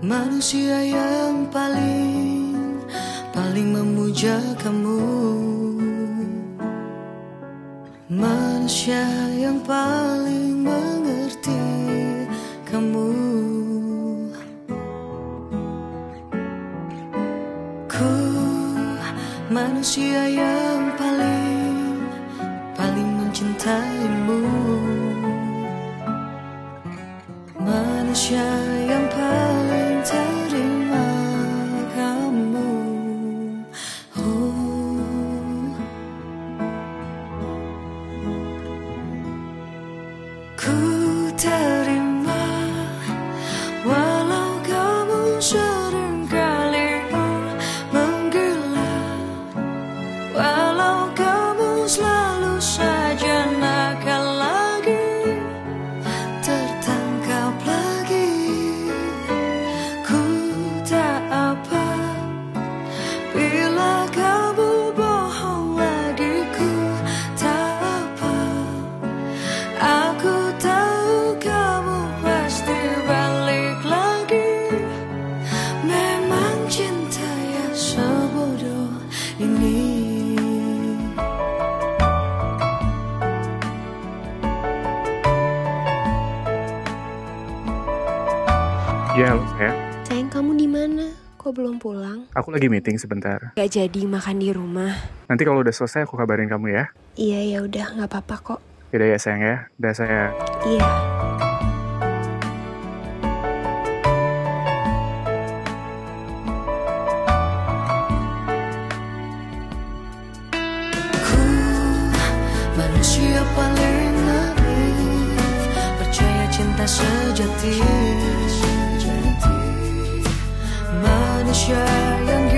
Manusia yang paling Paling memuja kamu. Manusia yang paling mengerti kamu. Ku manusia yang paling Paling mencintaimu. Manusia yang Ku terima Ya, halo saya. Sayang kamu di mana? Kok belum pulang? Aku lagi meeting sebentar. Gak jadi makan di rumah. Nanti kalau udah selesai aku kabarin kamu ya. Iya ya udah nggak apa-apa kok. Yaudah ya sayang ya. Udah saya Iya. Ku manusia paling 的学员。